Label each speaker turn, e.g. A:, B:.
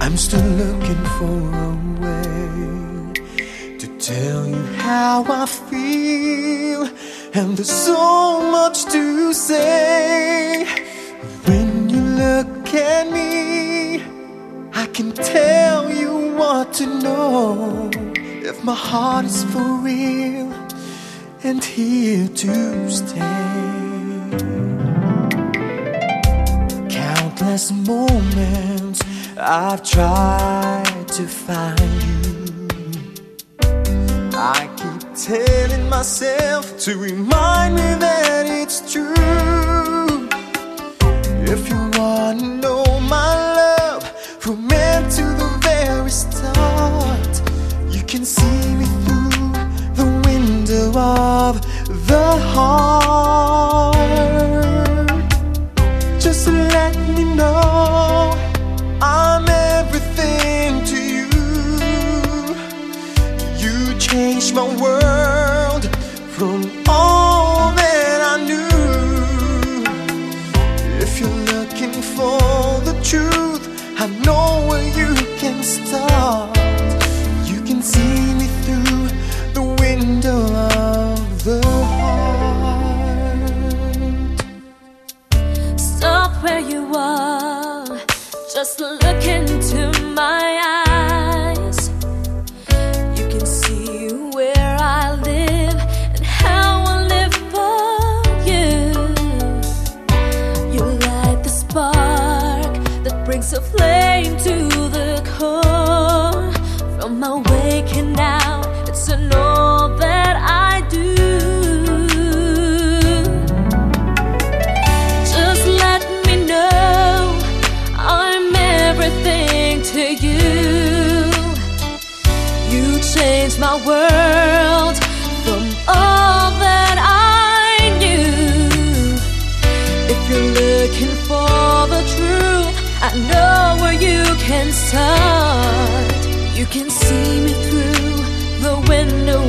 A: I'm still looking for a way to tell you how I feel, and there's so much to say. When you look at me, I can tell you what to know. If my heart is for real and here to stay. Countless moments I've tried to find you. I keep telling myself to remind me that it's true. If you wanna know my love from end to the very start, you can see me through the window of the heart. Just
B: look into my eyes. You can see where I live and how I live for you. You light the spark that brings a flame to the core. From my waking now, it's an all changed my world from all that I knew. If you're looking for the truth, I know where you can start. You can see me through the window